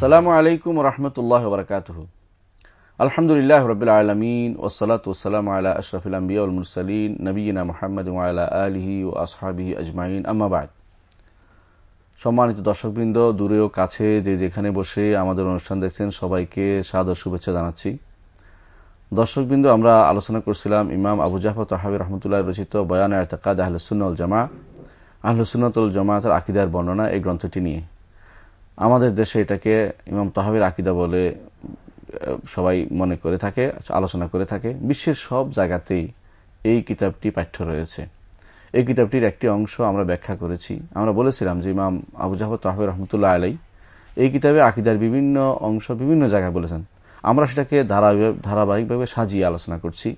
আসসালামু আলাইকুম রহমতুল্লাহ বরকাত আলহামদুলিল্লাহ রবিল আলমিন ওসলাত ওসালাম আলা আশরফুল আম্বিয়াউল মুরসালিন নবীনা মোহাম্মদ আলা আলহি ও আসহাবিহি আজমাইন। আম্মাবাদ সম্মানিত দর্শকবৃন্দ দূরেও কাছে যে যেখানে বসে আমাদের অনুষ্ঠান দেখছেন, সবাইকে সাদর শুভেচ্ছা জানাচ্ছি। দর্শকবৃন্দ, আমরা আলোচনা করছিলাম ইমাম আবু জাফর তাহাবি রহমতুল্লাহ রচিত বয়ান এতকাদ আহলসুন্নল জামা আহলসুন্নতুল জামাতের আকিদার বর্ণনা এই গ্রন্থটি নিয়ে। আমাদের দেশে এটাকে ইমাম তাহাবির আকিদা বলে সবাই মনে করে থাকে, আলোচনা করে থাকে। বিশ্বের সব জায়গাতেই এই কিতাবটি পাঠ্য রয়েছে। এই কিতাবটির একটি অংশ আমরা ব্যাখ্যা করেছি। আমরা বলেছিলাম যে ইমাম আবু জাফর তাহাবির রহমতুল্লাহ আলাই এই কিতাবে আকিদার বিভিন্ন অংশ বিভিন্ন জায়গায় বলেছেন। আমরা সেটাকে ধারাবাহিকভাবে সাজিয়ে আলোচনা করছি।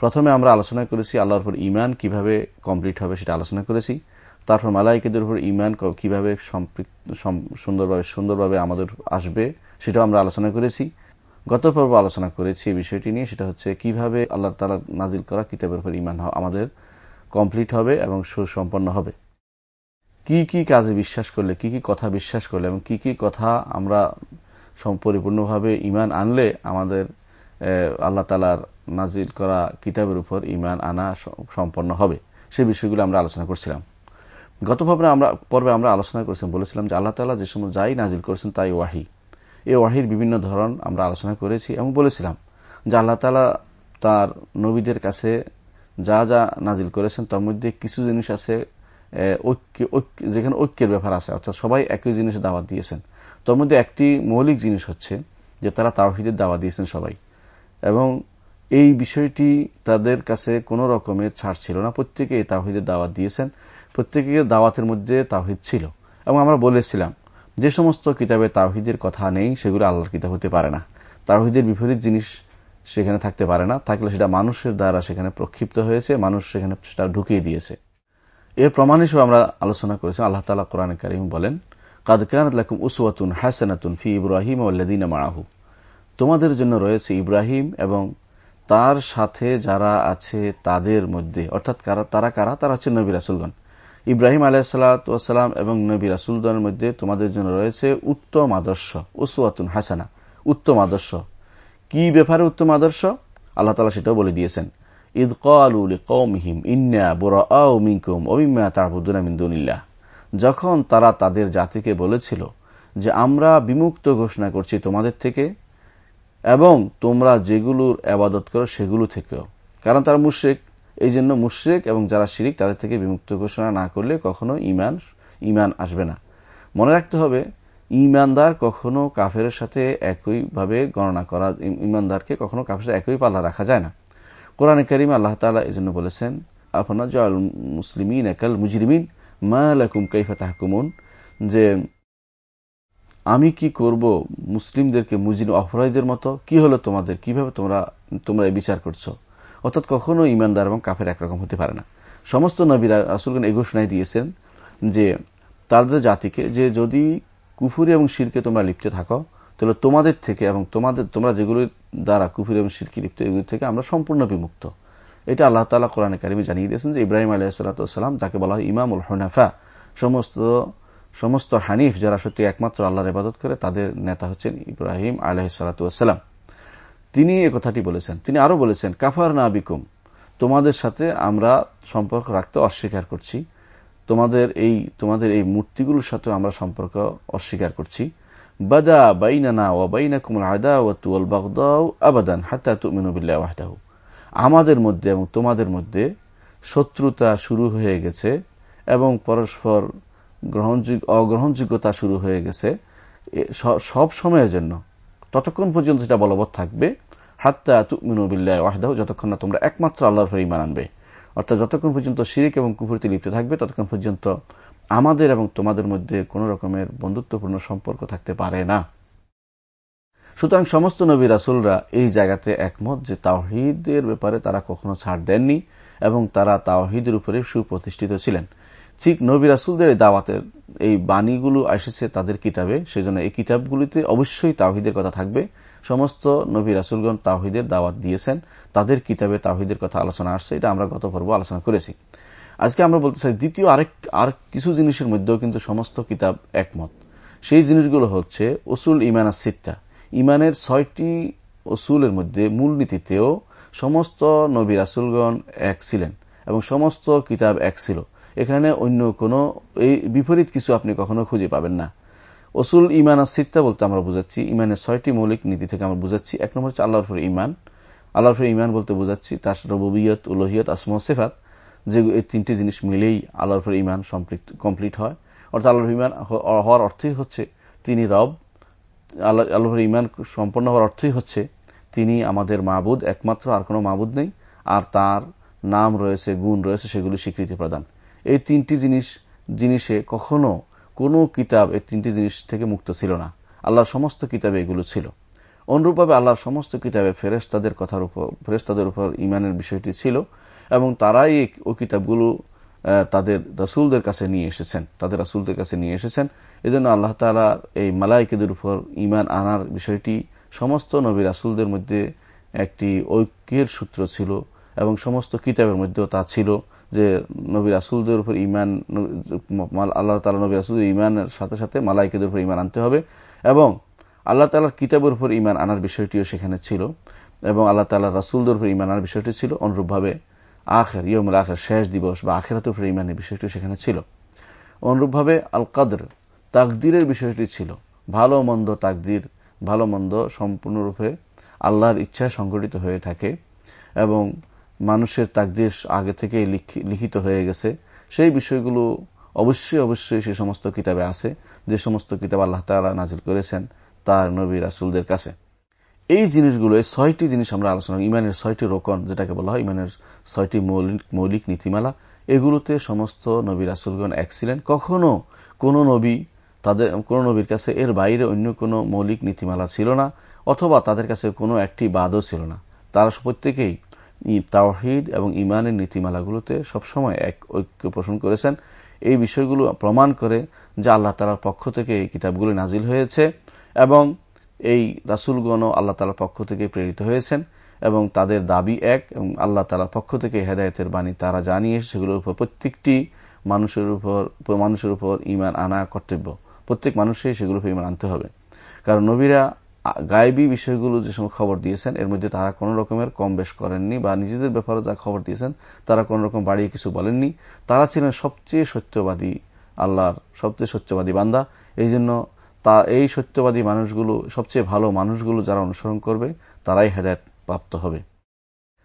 প্রথমে আমরা আলোচনা করেছি আল্লাহর ইমান কীভাবে কমপ্লিট হবে সেটা আলোচনা করেছি। তারপর মালাইকেদের উপর ইমান কীভাবে সুন্দরভাবে সুন্দরভাবে আমাদের আসবে, সেটাও আমরা আলোচনা করেছি। গত পর্ব আলোচনা করেছি এই বিষয়টি নিয়ে, সেটা হচ্ছে কীভাবে আল্লাহ তালা নাজিল করা কিতাবের উপর ইমান আমাদের কমপ্লিট হবে এবং সুসম্পন্ন হবে। কি কি কাজে বিশ্বাস করলে, কি কি কথা বিশ্বাস করলে এবং কি কি কথা আমরা পরিপূর্ণভাবে ইমান আনলে আমাদের আল্লাহ তালার নাজিল করা কিতাবের উপর ইমান আনা সম্পন্ন হবে। সে বিষয়গুলো আমরা আলোচনা করছিলাম। গত আমরা, পর্বে আমরা আলোচনা করেছিলাম, বলেছিলাম যে আল্লাহ তালা যে সময় যাই নাজিল করেছেন তাই ওয়াহি। এই ওয়াহির বিভিন্ন ধরন আমরা আলোচনা করেছি এবং বলেছিলাম যে আল্লাহ তালা তার নবীদের কাছে যা যা নাজিল করেছেন তার মধ্যে কিছু জিনিস আছে যেখানে ঐক্যের ব্যাপার আছে, অর্থাৎ সবাই একই জিনিসে দাওয়াত দিয়েছেন। তার মধ্যে একটি মৌলিক জিনিস হচ্ছে যে তারা তাওহিদের দাওয়া দিয়েছেন সবাই। এবং এই বিষয়টি তাদের কাছে কোন রকমের ছাড় ছিল না। প্রত্যেকে এই তাওহিদের দাওয়াত দিয়েছেন। প্রত্যেকের দাওয়াতের মধ্যে তাওহিদ ছিল। এবং আমরা বলেছিলাম, যে সমস্ত কিতাবে তাওহিদের কথা নেই, সেগুলো আল্লাহর কিতাব হতে পারে না। তাওহিদের বিপরীত জিনিস সেখানে থাকতে পারে না। থাকলে সেটা মানুষের দ্বারা সেখানে প্রক্ষিপ্ত হয়েছে, মানুষ সেখানে সেটা ঢুকিয়ে দিয়েছে। এর প্রমাণ হিসেবে আমরা আলোচনা করেছি। আল্লাহ তালা কোরআন করিম বলেন কাদকানুম উসওয়াতুন হাসানাতুন ফি ইব্রাহিম ওল্লাদিন মারাহু তোমাদের জন্য রয়েছে ইব্রাহিম এবং তার সাথে যারা আছে তাদের মধ্যে, অর্থাৎ তারা কারা? তারা হচ্ছে নবী রাসুলগণ। ইব্রাহিম আলাহিসাল্লাম এবং নবী রাসুলগণের মধ্যে তোমাদের জন্য রয়েছে উত্তম আদর্শ, উসওয়াতুন হাসানা, উত্তম আদর্শ। কি ব্যাপারে উত্তম আদর্শ? আল্লাহ তালা সেটাও বলে দিয়েছেন ঈদ কৌল কৌমহিম ইন্না বোরা মিনকুম অবিম্মা তারবুদ্দিন মিন্দুনিল্লাহ যখন তারা তাদের জাতিকে বলেছিল যে, আমরা বিমুক্ত ঘোষণা করছি তোমাদের থেকে এবং তোমরা যেগুলোর আবাদত করো সেগুলো থেকেও। কারণ তারা মুশ্রেক। এই জন্য মুশ্রেক এবং যারা শিরিক তাদের থেকে বিমুক্ত ঘোষণা না করলে কখনো ইমান ইমান আসবে না। মনে রাখতে হবে ইমানদার কখনো কাফের সাথে একইভাবে গণনা করা ইমানদারকে কখনো কাফের সাথে একই পাল্লা রাখা যায় না। কোরআন করিম আল্লাহ তালা এই জন্য বলেছেন, আফনা জল মুসলিমিন একাল মুজরিমিন মালাকুম কৈফা তাহকুমুন? যে, আমি কি করব মুসলিমদেরকে মুজিন অপরাধীদের মতো? কি হলো তোমাদের? কীভাবে তোমরা তোমরা বিচার করছ? অর্থাৎ কখনো ইমানদার এবং কাফের একরকম হতে পারে না। সমস্ত নবীরা আসলগণ এই ঘোষণায় দিয়েছেন যে, তাদের জাতিকে যে যদি কুফুরি এবং শিরকে তোমরা লিপ্তে থাকো, তাহলে তোমাদের থেকে এবং তোমাদের, তোমরা যেগুলির দ্বারা কুফুরি এবং শিরকে লিপ্ত এগুলি থেকে আমরা সম্পূর্ণ বিমুক্ত। এটা আল্লাহ তালা কোরআনে কারিমে জানিয়ে দিয়েছেন যে, ইব্রাহিম আলাহিসাল্লাম যাকে বলা হয় ইমামুল হনাফা, সমস্ত সমস্ত হানিফ যারা সত্যি একমাত্র আল্লাহর ইবাদত করে, তাদের নেতা হচ্ছেন ইব্রাহিম আলহিসাল্লাম তিনি এ কথাটি বলেছেন। তিনি আরও বলেছেন, কাফার না বিকুম, তোমাদের সাথে আমরা সম্পর্ক রাখতে অস্বীকার করছি। তোমাদের এই তোমাদের এই মূর্তিগুলোর সাথে আমরা সম্পর্ক অস্বীকার করছি। বাদা বাইনানা ও বাইনা কুমল আদা ও তুয়াল বাগদাও আবাদান হাতা তুমিনুবিল্লাহ ওয়াহদাহু। আমাদের মধ্যে এবং তোমাদের মধ্যে শত্রুতা শুরু হয়ে গেছে এবং পরস্পর অগ্রহণযোগ্যতা শুরু হয়ে গেছে। সব সময়ের জন্য, ততক্ষণ পর্যন্ত সেটা বলবৎ থাকবে। হাত্তা তুমিনুবিল্লাহ যতক্ষণ না তোমরা একমাত্র আল্লাহর ফের ইমান আনবে। অর্থাৎ যতক্ষণ পর্যন্ত শিরিক এবং কুফুরিতে লিপ্ত থাকবে, ততক্ষণ পর্যন্ত আমাদের এবং তোমাদের মধ্যে কোন রকমের বন্ধুত্বপূর্ণ সম্পর্ক থাকতে পারে না। সুতরাং সমস্ত নবী রাসুলরা এই জায়গাতে একমত যে তাওহিদের ব্যাপারে তারা কখনো ছাড় দেননি এবং তারা তাওহিদের উপরে সুপ্রতিষ্ঠিত ছিলেন। ঠিক নবী রাসুলদের দাওয়াতের এই বাণীগুলো এসেছে তাদের কিতাবে, সেজন্য এই কিতাবগুলিতে অবশ্যই তাওহিদের কথা থাকবে। সমস্ত নবী রাসুলগণ তাওহিদের দাওয়াত দিয়েছেন, তাদের কিতাবে তাওহিদের কথা আলোচনা আসছে, এটা আমরা গত পর্ব আলোচনা করেছি। আজকে আমরা বলতে চাই, দ্বিতীয় আরেক, আর কিছু জিনিসের মধ্যেও কিন্তু সমস্ত কিতাব একমত। সেই জিনিসগুলো হচ্ছে উসুল ইমান সিত্তা ইমানের ছয়টি অসুলের মধ্যে মূলনীতিতেও সমস্ত নবী রাসুলগণ এক ছিলেন এবং সমস্ত কিতাব এক ছিল। এখানে অন্য কোন, এই বিপরীত কিছু আপনি কখনো খুঁজে পাবেন না। অসুল ইমান আর সিত্তা বলতে আমরা বুঝাচ্ছি। ইমানের ছয়টি মৌলিক নীতি থেকে আমরা বুঝাচ্ছি। এক নম্বর হচ্ছে আল্লাহর ইমান আল্লাহর ইমান বলতে বুঝাচ্ছি তার রবিয়ত উলহিয়ত, আসম সেফাত, যে এই তিনটি জিনিস মিলেই আল্লাহর ইমান কমপ্লিট হয়। অর্থাৎ আল্লাহর ইমান হওয়ার অর্থই হচ্ছে তিনি রব। আল্লাহ, আল্লাহর ইমান সম্পন্ন হওয়ার অর্থই হচ্ছে তিনি আমাদের মাবুদ, একমাত্র আর কোনো মাবুদ নেই। আর তার নাম রয়েছে, গুণ রয়েছে, সেগুলি স্বীকৃতি প্রদান। এই তিনটি জিনিস, জিনিসে কখনো কোনো কিতাব এই তিনটি জিনিস থেকে মুক্ত ছিল না। আল্লাহর সমস্ত কিতাবে এগুলো ছিল। অনুরূপভাবে আল্লাহর সমস্ত কিতাবে ফেরেস্তাদের কথার উপর ফেরেস্তাদের উপর ইমানের বিষয়টি ছিল এবং তারাই ওই কিতাবগুলো তাদের রাসুলদের কাছে নিয়ে এসেছেন। তাদের রাসুলদের কাছে নিয়ে এসেছেন। এজন্য আল্লাহ তালা এই মালাইকেদের উপর ইমান আনার বিষয়টি সমস্ত নবী রাসুলদের মধ্যে একটি ঐক্যের সূত্র ছিল এবং সমস্ত কিতাবের মধ্যেও তা ছিল। যে নবী রাসুলদের উপর ইমান আল্লাহ তালা নবী রাসুল ইমানের সাথে সাথে মালাইকেদের উপর ইমান আনতে হবে এবং আল্লাহ তালার কিতাবের উপর ইমান আনার বিষয়টিও সেখানে ছিল এবং আল্লাহ তালা রাসুলদের উপর ইমান আনার বিষয়টি ছিল অনুরূপভাবে আখের ইয়মুল আখের শেষ দিবস বা আখেরাতের উপর ইমানের বিষয়টি সেখানে ছিল। অনুরূপভাবে আল কাদর তাকদিরের বিষয়টি ছিল। ভালো মন্দ তাকদির, ভালো মন্দ সম্পূর্ণরূপে আল্লাহর ইচ্ছায় সংগঠিত হয়ে থাকে এবং মানুষের তাকদির আগে থেকে লিখিত হয়ে গেছে। সেই বিষয়গুলো অবশ্যই অবশ্যই সে সমস্ত কিতাবে আছে। যে সমস্ত কিতাব আল্লাহ তালা নাজিল করেছেন তার নবী রাসুলদের কাছে। এই জিনিসগুলো এই ছয়টি জিনিস আমরা আলোচনা ইমানের ছয়টি রোকন, যেটাকে বলা হয় ইমানের ছয়টি মৌলিক নীতিমালা। এগুলোতে সমস্ত নবী রাসুলগণ এক ছিলেন। কখনো কোন নবী তাদের কোন নবীর কাছে এর বাইরে অন্য কোনো মৌলিক নীতিমালা ছিল না, অথবা তাদের কাছে কোনো একটি বাদও ছিল না। তারা প্রত্যেকেই তাওহিদ এবং ইমানের নীতিমালাগুলোতে সবসময় এক ঐক্য পোষণ করেছেন। এই বিষয়গুলো প্রমাণ করে যে আল্লাহ তালার পক্ষ থেকে এই কিতাবগুলি নাজিল হয়েছে এবং এই রাসুলগণ আল্লাহ তালার পক্ষ থেকে প্রেরিত হয়েছেন এবং তাদের দাবি এক এবং আল্লাহ তালার পক্ষ থেকে হেদায়তের বাণী তারা জানিয়ে সেগুলোর উপর প্রত্যেকটি মানুষের উপর মানুষের উপর ইমান আনা কর্তব্য। প্রত্যেক মানুষই সেগুলো ইমান আনতে হবে। কারণ নবীরা গায়েবী বিষয়গুলো যে সময় খবর দিয়েছেন, এর মধ্যে তারা কোন রকমের কম বেশ করেননি বা নিজেদের ব্যাপারে যা খবর দিয়েছেন, তারা কোন রকম বাড়িয়ে কিছু বলেননি। তারা ছিলেন সবচেয়ে সত্যবাদী, আল্লাহর সবচেয়ে সত্যবাদী বান্দা। এই জন্য তা, এই সত্যবাদী মানুষগুলো, সবচেয়ে ভালো মানুষগুলো যারা অনুসরণ করবে, তারাই হেদায়ত প্রাপ্ত হবে।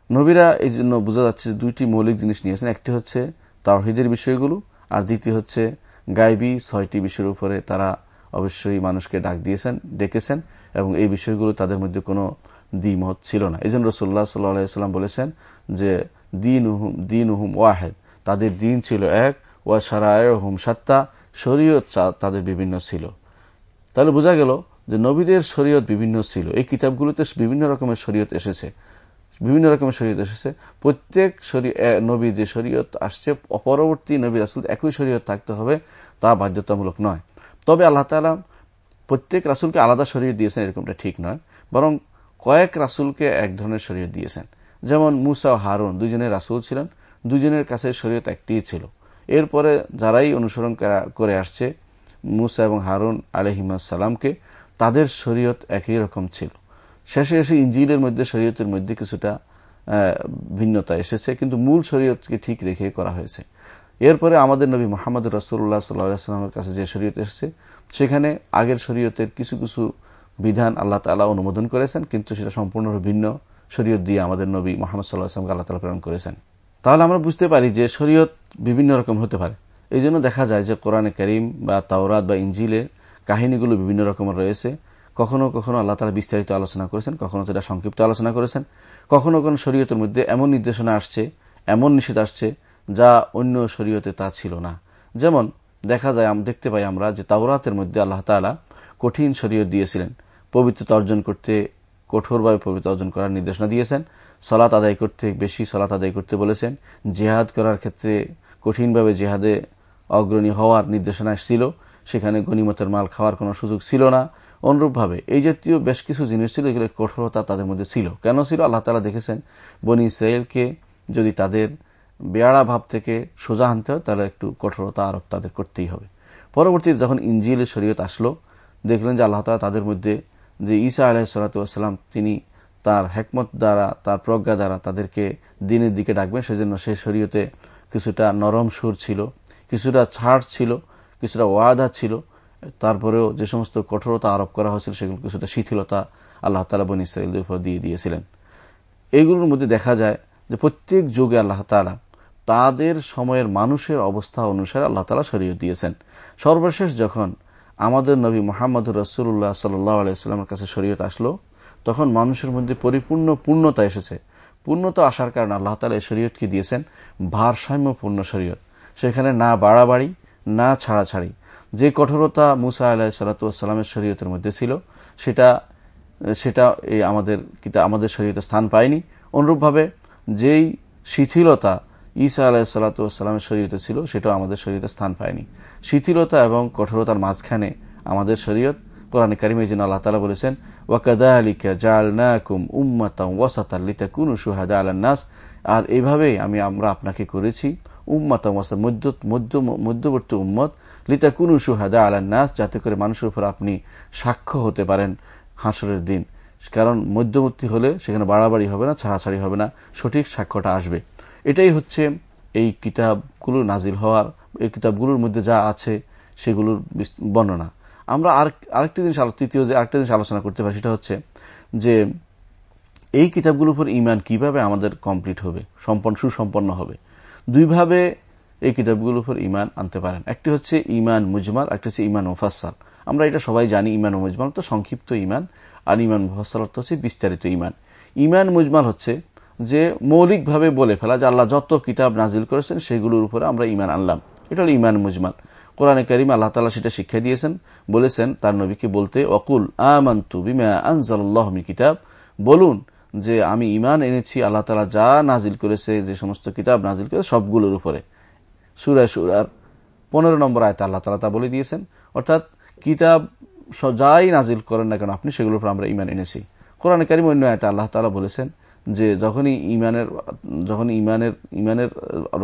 নবীরা এই জন্য বোঝা যাচ্ছে দুইটি মৌলিক জিনিস নিয়েছেন। একটি হচ্ছে তাওহিদের বিষয়গুলো, আর দ্বিতীয় হচ্ছে গাইবি ছয়টি বিষয়ের উপরে তারা অবশ্যই মানুষকে ডাক দিয়েছেন, ডেকেছেন এবং এই বিষয়গুলো তাদের মধ্যে কোনো দ্বিমত ছিল না। এই জন্য রসুল্লাহ সাল্লাম বলেছেন যে দিন উহুম দিন উহুম ওয়াহেদ। তাদের দিন ছিল এক, ওয়া সারায় হুম সাত্তা শরীয়ত তাদের বিভিন্ন ছিল। তাহলে বোঝা গেল যে নবীদের শরীয়ত বিভিন্ন ছিল। এই কিতাবগুলোতে বিভিন্ন রকমের শরীয়ত এসেছে। বিভিন্ন রকমের শরীয়ত এসেছে। প্রত্যেক নবী যে শরীয়ত আসছে, অপরবর্তী নবী আসলে একই শরীয়ত থাকতে হবে, তা বাধ্যতামূলক নয়। তবে আল্লাহ তালা প্রত্যেক রাসুলকে আলাদা শরীয়ত দিয়েছেন, এরকমটা ঠিক নয়। বরং কয়েক রাসুলকে এক ধরনের শরীয়ত দিয়েছেন। যেমন মুসা হারুন, দুজনের রাসুল ছিলেন, দুজনের কাছে শরীয়ত একটি ছিল। এরপরে যারাই অনুসরণ করে আসছে, মুসা এবং হারুন আলহিমাসাল্লামকে তাদের শরীয়ত একই রকম ছিল। শেষে এসে ইঞ্জিলের মধ্যে, শরীয়তের মধ্যে কিছুটা ভিন্নতা এসেছে, কিন্তু মূল শরীয়তকে ঠিক রেখে করা হয়েছে। এরপরে আমাদের নবী মোহাম্মদ রসুল্লাহ সাল্লাহামের কাছে যে শরীয়ত এসেছে, সেখানে আগের শরীয়তের কিছু কিছু বিধান আল্লাহ তালা অনুমোদন করেছেন, কিন্তু সেটা সম্পূর্ণভাবে ভিন্ন শরীয়ত দিয়ে আমাদের নবী মোহাম্মদ সাল্লাহ আসলামকে আল্লাহ তালা প্রেরণ করেছেন। তাহলে আমরা বুঝতে পারি যে শরীয়ত বিভিন্ন রকম হতে পারে। এই জন্য দেখা যায় যে কোরআনে করিম বা তাওরাত বা ইঞ্জিলের কাহিনীগুলো বিভিন্ন রকমের রয়েছে। কখনো কখনো আল্লাহ তালা বিস্তারিত আলোচনা করেছেন, কখনো সেটা সংক্ষিপ্ত আলোচনা করেছেন। কখনো কখনো শরীয়তের মধ্যে এমন নির্দেশনা আসছে, এমন নিষেধ আসছে যা অন্য শরীয়তে তা ছিল না। যেমন দেখা যায় দেখতে পাই আমরা যে তাওরাতের মধ্যে আল্লাহ তালা কঠিন শরীয়ত দিয়েছিলেন। পবিত্রতা অর্জন করতে, কঠোরভাবে পবিত্র অর্জন করার নির্দেশনা দিয়েছেন। সলাত আদায় করতে, বেশি সলাত আদায় করতে বলেছেন। জেহাদ করার ক্ষেত্রে কঠিনভাবে জেহাদে অগ্রণী হওয়ার নির্দেশনা ছিল। সেখানে গণিমতের মাল খাওয়ার কোনো সুযোগ ছিল না। অনুরূপভাবে এই জাতীয় বেশ কিছু জিনিস ছিল এগুলো কঠোরতা তাদের মধ্যে ছিল। কেন ছিল? আল্লাহ তালা দেখেছেন বনি ইসরায়েলকে যদি তাদের বেয়ারা ভাব থেকে সোজা আনতে হয়, তাহলে একটু কঠোরতা আরোপ তাদের করতেই হবে। পরবর্তীতে যখন ইঞ্জিলের শরীয়ত আসলো, দেখলেন যে আল্লাহ তালা তাদের মধ্যে যে ঈসা আলাহ সালাতাম তিনি তার হেকমত দ্বারা, তার প্রজ্ঞা দ্বারা তাদেরকে দিনের দিকে ডাকবেন। সেজন্য সেই শরীয়তে কিছুটা নরম সুর ছিল, কিছুটা ছাড় ছিল, কিছুটা ওয়াদা ছিল। তারপরেও যে সমস্ত কঠোরতা আরোপ করা হয়েছিল, সেগুলো কিছুটা শিথিলতা আল্লাহ তালা বন ইসরায়েলদের উপর দিয়ে দিয়েছিলেন। এইগুলোর মধ্যে দেখা যায় যে প্রত্যেক যুগে আল্লাহ তালা তাদের সময়ের মানুষের অবস্থা অনুসারে আল্লাহ তালা শরীয় দিয়েছেন। সর্বশেষ যখন আমাদের নবী মোহাম্মদ রসুল্লাহ সাল্লামের কাছে শরীয়ত আসলো, তখন মানুষের মধ্যে পরিপূর্ণ পূর্ণতা এসেছে। পূর্ণতা আসার কারণে আল্লাহ তালা এই শরীয়তকে দিয়েছেন ভারসাম্যপূর্ণ শরীয়ত। সেখানে না বাড়াবাড়ি, না ছাড়াছাড়ি। যে কঠোরতা মুসা আলাহ সাল্লাতামের শরীয়তের মধ্যে ছিল, সেটা সেটা আমাদের আমাদের শরীয়তে স্থান পায়নি। অনুরূপভাবে যেই শিথিলতা ঈসা আলাহ সাল্লাতামের শরীয়তে ছিল, সেটাও আমাদের শরীয়তে স্থান পায়নি। শিথিলতা এবং কঠোরতার মাঝখানে আমাদের শরীয়ত, কোরআন কারিম জন্য আল্লাহ তালা বলেছেন ওয়াকাদালিকা জালনাকুম উম্মাতাম ওয়াসাতাল লিতাকুনু শুহাদা আলান্নাস আর এইভাবেই আমি, আমরা আপনাকে করেছি উম্মাতাম ওয়াসাত মধ্যবর্তী উম্মত, লিতাকুনু শুহাদা আলান্নাস যাতে করে মানুষের উপর আপনি সাক্ষ্য হতে পারেন হাসরের দিন। কারণ মধ্যবর্তী হলে সেখানে বাড়াবাড়ি হবে না, ছাড়াছাড়ি হবে না, সঠিক সাক্ষ্যটা আসবে। এটাই হচ্ছে এই কিতাবগুলো নাজিল হওয়ার, এই কিতাবগুলোর মধ্যে যা আছে সেগুলোর বর্ণনা। আমরা আরেকটি জিনিস তৃতীয় যে আরেকটা জিনিস আলোচনা করতে পারি সেটা হচ্ছে যে এই কিতাবগুলোর উপর ইমান কীভাবে আমাদের কমপ্লিট হবে, সম্পন্ন, সুসম্পন্ন হবে? দুইভাবে এই কিতাবগুলোর উপর ইমান আনতে পারেন। একটি হচ্ছে ইমান মুজমাল, একটি হচ্ছে ইমান মুফাসাল আমরা এটা সবাই জানি ইমান মুজমাল তো সংক্ষিপ্ত ইমান আর ইমান মুফাসাল অর্থ হচ্ছে বিস্তারিত ইমান ইমান মুজমাল হচ্ছে যে মৌলিকভাবে বলে ফেলা যে আল্লাহ যত কিতাব নাজিল করেছেন সেগুলোর উপরে আমরা ইমান আনলাম। এটা হল ইমান মুজমাল। কোরআনে করিম আল্লাহ তালা সেটা শিক্ষা দিয়েছেন, বলেছেন, তার নবীকে বলতে, অকুল আমান্তু কিতাব। বলুন যে আমি ইমান এনেছি, আল্লাহ তালা যা নাজিল করেছে, যে সমস্ত কিতাব নাজিল করেছে, সবগুলোর উপরে। সুরা সুরার পনেরো নম্বর আয়তা আল্লাহ তালা তা বলে দিয়েছেন, অর্থাৎ কিতাব যাই নাজিল করেন না কেন, আপনি সেগুলোর উপর আমরা ইমান এনেছি। কোরআন কারিম অন্য আয়তা আল্লাহ তালা বলেছেন যে যখনই ইমানের যখন ইমানের ইমানের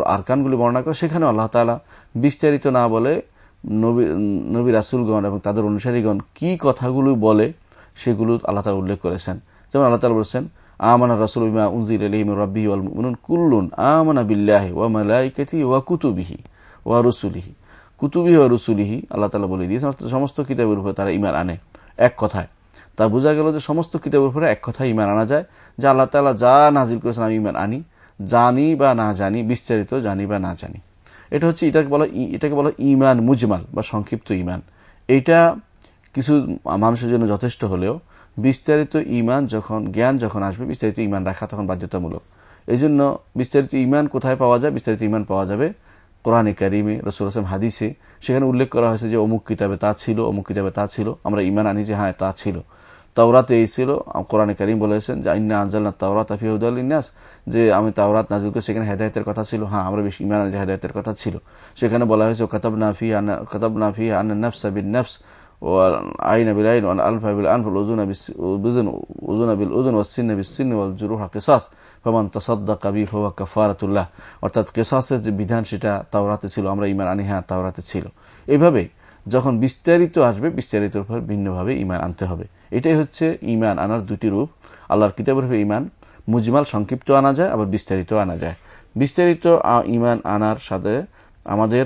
আরকানগুলি বর্ণনা করে সেখানে আল্লাহ তালা বিস্তারিত না বলে নবী নবী রাসুলগণ এবং তাদের অনুসারীগণ কি কথাগুলো বলে সেগুলো আল্লাহ তালা উল্লেখ করেছেন। যেমন আল্লাহ তালা বলছেন, আমানা রাসুল ইমা উনজির আলহিম রব্বি কুল্লুন আমানা বিল্লাহি ওয়া মালাইকাতি ওয়া কুতুবিহি ওয়া রসুলিহি। কুতুবিহি ওয়া রসুলিহি আল্লাহ তালা বলে দিয়েছেন সমস্ত কিতাবের উপরে তারা ইমান আনে এক কথায়। তা বোঝা গেল যে সমস্ত কিতাবের উপরে এক কথা ইমান আনা যায়, যে আল্লাহ তালা যা নাজিল করেছেন আমি ইমান আনি, জানি বা না জানি, বিস্তারিত জানি বা না জানি। এটা হচ্ছে এটাকে বলা এটাকে বলা ইমান মুজমাল বা সংক্ষিপ্ত ইমান এইটা কিছু মানুষের জন্য যথেষ্ট হলেও বিস্তারিত ইমান যখন, জ্ঞান যখন আসবে, বিস্তারিত ইমান রাখা তখন বাধ্যতামূলক। এই জন্য বিস্তারিত ইমান কোথায় পাওয়া যায়? বিস্তারিত ইমান পাওয়া যাবে কোরআনে কারিমে রসুল হাসম হাদিসে। সেখানে উল্লেখ করা হয়েছে যে অমুক কিতাবে তা ছিল, অমুক কিতাবে তা ছিল। আমরা ইমান আনি যে হ্যাঁ তা ছিল। তাওরাতে এই ছিল, কোরআনে কারিম বলেছেন যে, ইন্না আনজাল্লা তাওরাত আফিউদ্দিনাস যে আমি তাওরাত নাজিল করে সেখানে হেদায়তের কথা ছিল। হ্যাঁ আমরা বেশি ইমান যে হেদায়তের কথা ছিল। সেখানে বলা হয়েছে কতাব নাফি কতাব নাফি আন, নফস বিন নফস আইন বিল আইন আলফা বিল আনফুল ওজুন ওজুন বিল ওজুন ওয়াসিন বিসিন ওয়াল জুরুহা কিসাস। ফমান তাসাদ্দাকা বি ফাওয়া কাফারাতুল্লাহ অর্থাৎ কিসাসের যে বিধান সেটা তাওরাতে ছিল, আমরা ইমান আনি হ্যাঁ তাওরাতে ছিল। এইভাবে যখন বিস্তারিত আসবে বিস্তারিত উপর ভিন্নভাবে ইমান আনতে হবে। এটাই হচ্ছে ইমান আনার দুটি রূপ। আল্লাহর কিতাবের উপর ইমান মুজমাল সংক্ষিপ্ত আনা যায়, আবার বিস্তারিত আনা যায়। বিস্তারিত ইমান আনার সাথে আমাদের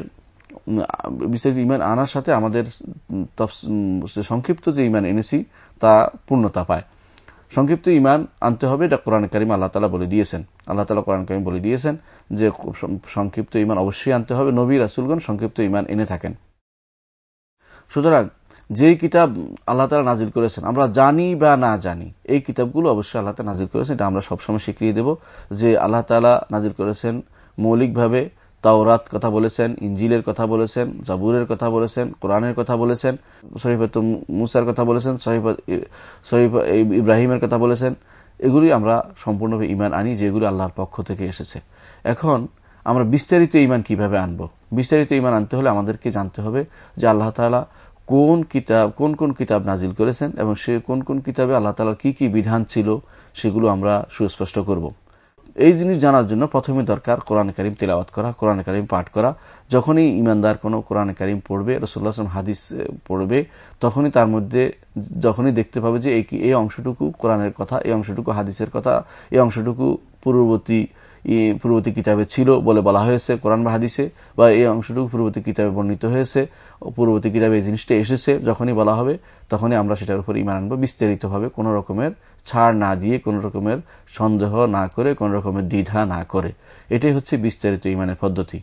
বিস্তারিত ইমান আনার সাথে আমাদের সংক্ষিপ্ত যে ইমান এনেছি, তা পূর্ণতা পায়। সংক্ষিপ্ত ইমান আনতে হবে, এটা কোরআন করিম আল্লাহ তালা বলে দিয়েছেন। আল্লাহ তালা কোরআন করিম বলে দিয়েছেন যে সংক্ষিপ্ত ইমান অবশ্যই আনতে হবে। নবী, রাসুলগণ সংক্ষিপ্ত ইমান এনে থাকেন। সুতরাং যেই কিতাব আল্লাহ তালা নাজিল করেছেন, আমরা জানি বা না জানি, এই কিতাবগুলো অবশ্যই আল্লাহ তালা নাজিল করেছেন, এটা আমরা সবসময় স্বীকৃতি দেব যে আল্লাহ তালা নাজিল করেছেন মৌলিকভাবে, তাওরাত কথা বলেছেন ইঞ্জিলের কথা বলেছেন, জাবুরের কথা বলেছেন, কোরআনের কথা বলেছেন, শরীফত মুসার কথা বলেছেন শরীফ ইব্রাহিমের কথা বলেছেন এগুলি আমরা সম্পূর্ণভাবে ইমান আনি, যেগুলি আল্লাহর পক্ষ থেকে এসেছে। এখন আমরা বিস্তারিত ইমান কীভাবে আনব? বিস্তারিত ইমান আনতে হলে আমাদেরকে জানতে হবে যে আল্লাহ তালা কোন কিতাব, কোন কোন কিতাব নাজিল করেছেন এবং সে কোন কোন কিতাবে আল্লাহ তালার কি কি বিধান ছিল সেগুলো আমরা সুস্পষ্ট করব। এই জিনিস জানার জন্য প্রথমে দরকার কোরআন করিম তেলাওয়াত করা, কোরআন করিম পাঠ করা। যখনই ইমানদার কোন কোরআন করিম পড়বে রসুল্লাহ হাদিস পড়বে, তখনই তার মধ্যে যখনই দেখতে পাবে যে এই অংশটুকু কোরআনের কথা, এই অংশটুকু হাদিসের কথা, এই অংশটুকু পূর্ববর্তী পূর্ববর্তী কিতাবে ছিল বলে বলা হয়েছে, কোরআন বা হাদিসে, বা এই অংশটুকু পূর্ববর্তী কিতাবে বর্ণিত হয়েছে। পূর্ববর্তী কিতাবে এই জিনিসটা এসেছে, যখনই বলা হবে তখনই আমরা সেটার উপর ইমান আনব। বিস্তারিতভাবে কোন রকমের ছাড় না দিয়ে, কোন রকমের সন্দেহ না করে, কোন রকমের দ্বিধা না করে। এটাই হচ্ছে বিস্তারিত ইমানের পদ্ধতি।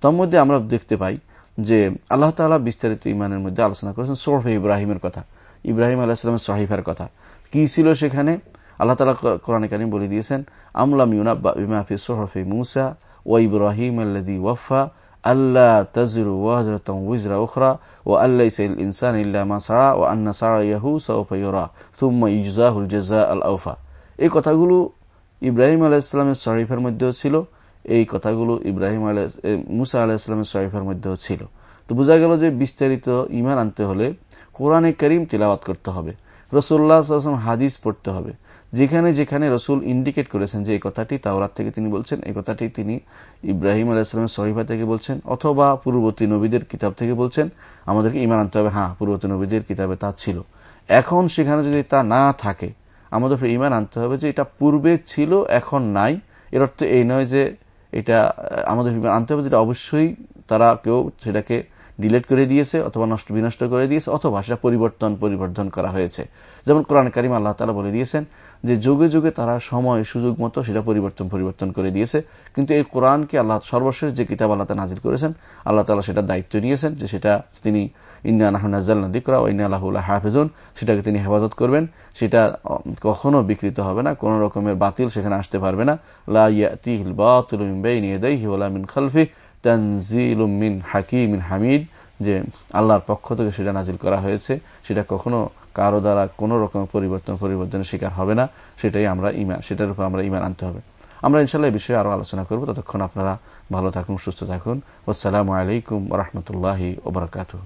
তোর মধ্যে আমরা দেখতে পাই যে আল্লাহ তালা বিস্তারিত ইমানের মধ্যে আলোচনা করেছেন সোরফে ইব্রাহিমের কথা। ইব্রাহিম আলাহিসামের সহিফার কথা। কি ছিল সেখানে? আল্লাহ তালা কোরআনে কারিম বলে দিয়েছেন আমলাম ইউনাফি সোহরফি মুসা ও ইব্রাহিম আল্লাদি ওয়ফা আল্লাহ তাজরু ওয়াজরত উজরা উখরা ও আল্লাহ ইসাইল ইনসান ইল্লামা সারা ও আন্না সারা ইয়াহু সৌফা থুম্মা ইজাহুল জাজা আল আউফা। এই কথাগুলো ইব্রাহিম আলাহ ইসলামের শরীফের মধ্যেও ছিল, এই কথাগুলো ইব্রাহিম আলাহ মুসা আলাহ ইসলামের শরীফের মধ্যেও ছিল। তো বোঝা গেল যে বিস্তারিত ইমান আনতে হলে কোরআনে করিম তিলাওয়াত করতে হবে রসুল্লাহ হাদিস পড়তে হবে। যেখানে যেখানে রসুল ইন্ডিকেট করেছেন যে এই কথাটি তাওরাত থেকে তিনি বলছেন, এই কথাটি তিনি ইব্রাহিম আলাহিসামের সহিফা থেকে বলছেন, অথবা পূর্ববর্তী নবীদের কিতাব থেকে বলছেন, আমাদেরকে ইমান আনতে হবে। হ্যাঁ পূর্ববর্তী নবীদের কিতাবে তা ছিল। এখন সেখানে যদি তা না থাকে, আমাদের ইমান আনতে হবে যে এটা পূর্বে ছিল, এখন নাই। এর অর্থ এই নয় যে এটা, আমাদের ইমান আনতে হবে, যেটা অবশ্যই তারা কেউ সেটাকে ডিলেট করে দিয়েছে অথবা নষ্ট, বিনষ্ট করে দিয়েছে, অথবা সেটা পরিবর্তন, পরিবর্ধন করা হয়েছে। যেমন কোরআন করিম আল্লাহ তালা বলে দিয়েছেন যে যুগে যুগে তারা সময়, সুযোগ মতো সেটা পরিবর্তন পরিবর্তন করে দিয়েছে। কিন্তু এই কোরআনকে আল্লাহ, সর্বশেষ যে কিতাব আল্লাহ নাজির করেছেন, আল্লাহ তালা সেটা দায়িত্ব নিয়েছেন যে সেটা তিনি ইন্না নাহনাজ্জাল্লা দিকরা ও ইন্না আল্লাহ হাফিজুন সেটাকে তিনি হেফাজত করবেন। সেটা কখনো বিকৃত হবে না, কোন রকমের বাতিল সেখানে আসতে পারবে না। মিন খালফি তানজিলুমিন হাকিমিন হামিদ, যে আল্লাহর পক্ষ থেকে সেটা নাজিল করা হয়েছে, সেটা কখনো কারও দ্বারা কোন রকম পরিবর্তন, পরিবর্তনের শিকার হবে না, সেটাই আমরা ইমান, সেটার উপর আমরা ইমান আনতে হবে। আমরা ইনশাল্লাহ এই বিষয়ে আরও আলোচনা করব। ততক্ষণ আপনারা ভালো থাকুন, সুস্থ থাকুন। আসসালামু আলাইকুম রহমতুল্লাহ ওবরাকাতু